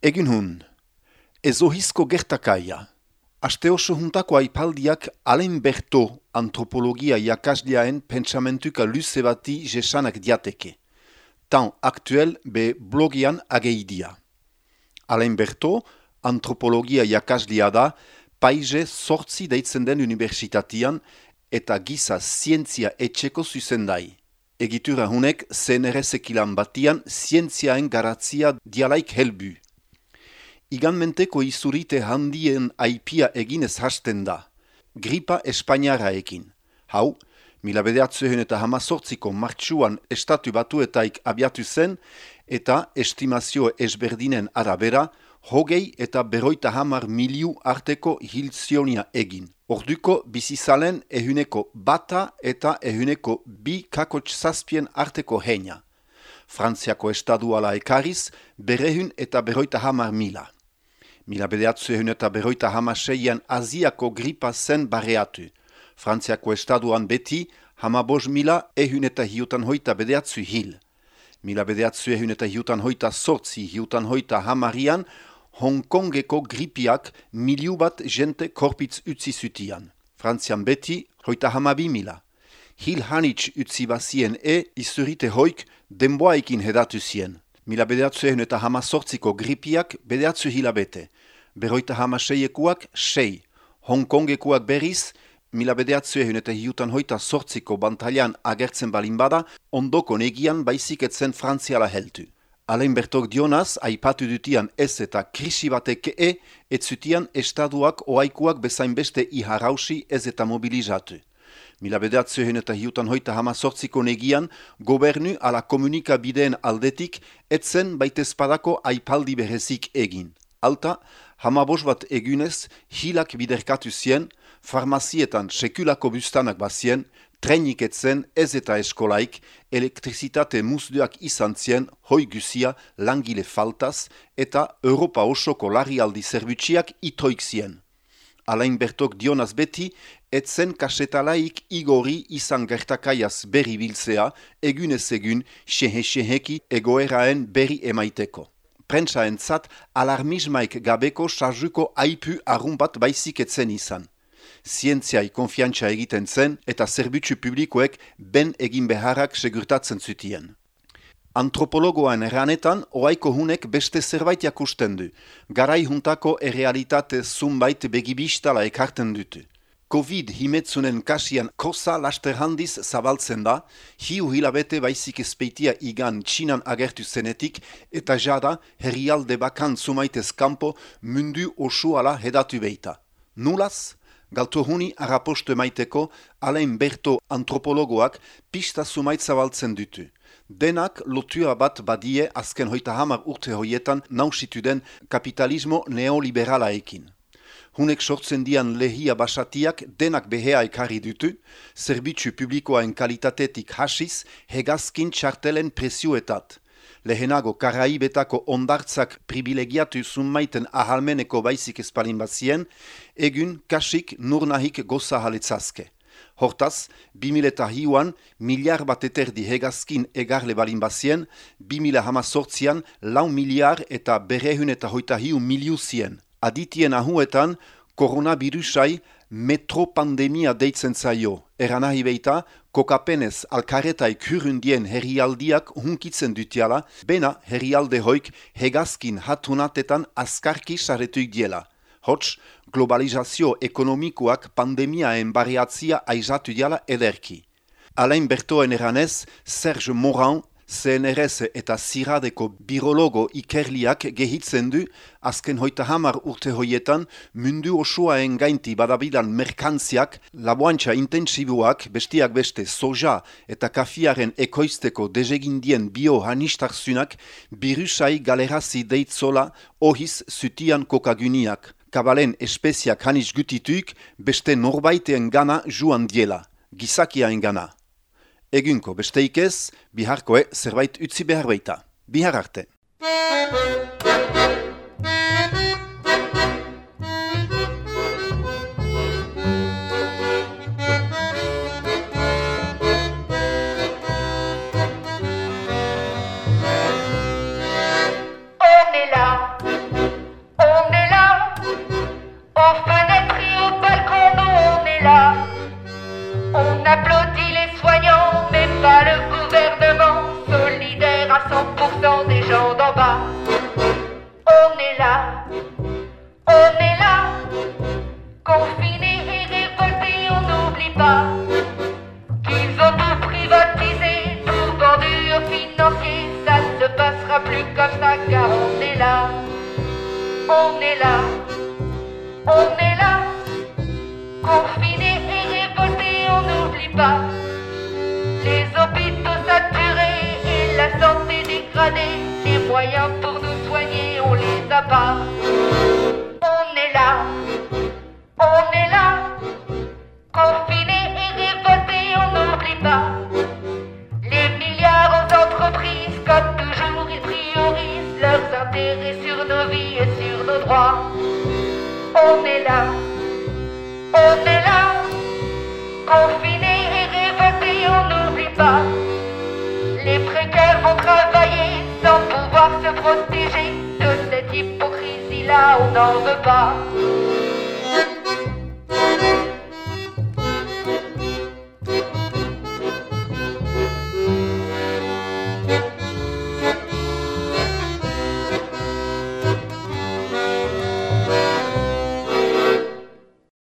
Egin hun, ezohizko gertakaia. Aste oso juntako aipaldiak Alain Berto antropologia jakasdiaen pentsamentuka luze bati jesanak diateke. Tan aktuel be blogian ageidia. Alain Berto antropologia jakasdia da paize sortzi deitzen den universitatian eta giza zientzia etxeko zuzendai. Egitura hunek CNRS-ekilan batian zientziaen garatzia dialaik helbu. Iganmenteko izurite handien aipia eginez hasten da. Gripa Espainiaraekin. Hau, mila bedeatzuen eta hamazortziko martxuan estatu batuetaik abiatu zen eta estimazio esberdinen arabera hogei eta beroita hamar miliu arteko hilzionia egin. Orduko bizizalen ehuneko bata eta ehuneko bi kakots zazpien arteko heina. Frantziako estaduala ekariz berehun eta beroita hamar mila. Mila bedeatzu ehun eta berroita hamaseian Aziako gripa zen barreatu. Frantziako estaduan beti, hamabos mila ehun eta hiutan hoita bedeatzu hil. Mila bedeatzu ehun eta hiutan hoita sortzi hiutan hoita hamarian, Hongkongeko gripiak miliu bat jente korpitz utzi zutian. Frantzian beti, hoita hamabi mila. Hil hanitz utzi bazien e, izurite hoik, denboaikin hedatu zien. Mila bedeatzu ehun eta hama sortziko gripiak bedeatzu hilabete. Beroita hama seiekuak, sei. Hongkongekuak berriz, mila bedeatzu ehun eta hiutan hoita sortziko bantalian agertzen balin bada, ondoko negian baizik etzen frantziala heltu. Alain Bertok dionaz, aipatu dutian ez eta krisi batek e, ez zutian estaduak oaikuak bezain beste iharausi ez eta mobilizatu. Mila bedatzioen eta hiutan hoita hama sortziko negian, gobernu ala komunikabideen aldetik, etzen baitezpadako aipaldi berezik egin. Alta, hama bat egunez, hilak biderkatu zien, farmazietan sekulako bustanak bazien, trenik etzen ez eta eskolaik, elektrizitate musduak izan zien, hoi guzia, langile faltaz, eta Europa osoko larrialdi zerbutsiak itoik zien. Alain Bertok dionaz beti, etzen kasetalaik igori izan gertakaiaz berri biltzea, egunez egun, sehe-seheki egoeraen berri emaiteko. Prentsa entzat, alarmismaik gabeko sarzuko aipu arrumbat baizik etzen izan. Zientziai konfiantza egiten zen eta zerbitzu publikoek ben egin beharrak segurtatzen zutien. Antropologoan eranetan, oaiko hunek beste zerbait jakusten du. Garai juntako errealitate zunbait begibistala ekarten dutu. Covid himetzunen kasian kosa laster handiz zabaltzen da, hiu hilabete baizik espeitia igan txinan agertu zenetik, eta jada herrialde bakan zumaitez kanpo mundu osuala hedatu beita. Nulaz? Galtu huni arapostu emaiteko, alein berto antropologoak pista zumait zabaltzen dutu denak lotua bat badie azken hoita hamar urte hoietan nausituden kapitalismo neoliberalaekin. Hunek sortzen dian lehia basatiak denak behea ekarri dutu, zerbitzu publikoaen kalitatetik hasiz, hegazkin txartelen presioetat. Lehenago karaibetako ondartzak privilegiatu zunmaiten ahalmeneko baizik espalin bazien, egun kasik nurnahik goza haletzazke. Hortaz, 2000 eta hiuan, miliar bat eterdi hegazkin egarle balin bazien, 2000 hamazortzian, lau miliar eta berehun eta hoita hiu miliu zien. Aditien ahuetan, koronavirusai metropandemia deitzen zaio. Eran ahi beita, kokapenez alkaretai kurundien herrialdiak hunkitzen dutiala, bena herrialde hoik hegazkin hatunatetan askarki saretuik diela. Hots, globalizazio ekonomikoak pandemiaen bariatzia aizatu diala ederki. Alain Bertoen eranez, Serge Moran, CNRS eta Ziradeko birologo ikerliak gehitzen du, azken hoita hamar urte hoietan, mundu osoaen gainti badabidan merkantziak, laboantxa intensibuak, bestiak beste soja eta kafiaren ekoizteko dezegindien bio-hanistarzunak, birusai galerazi deitzola ohiz zutian kokaguniak kabalen espeziak hanis gutituk beste norbaiten gana juan diela, gizakiaen gana. Egunko besteik ez, biharkoe zerbait utzi behar baita. Bihar arte. On est là, on est là, confinés et révoltés, on n'oublie pas. Les hôpitaux saturés et la santé dégradée, les moyens pour nous soigner, on les a pas. On est là, on est là, confinés et révoltés, on n'oublie pas. Les précaires vont travailler sans pouvoir se protéger de cette hypocrisie-là, on n'en veut pas.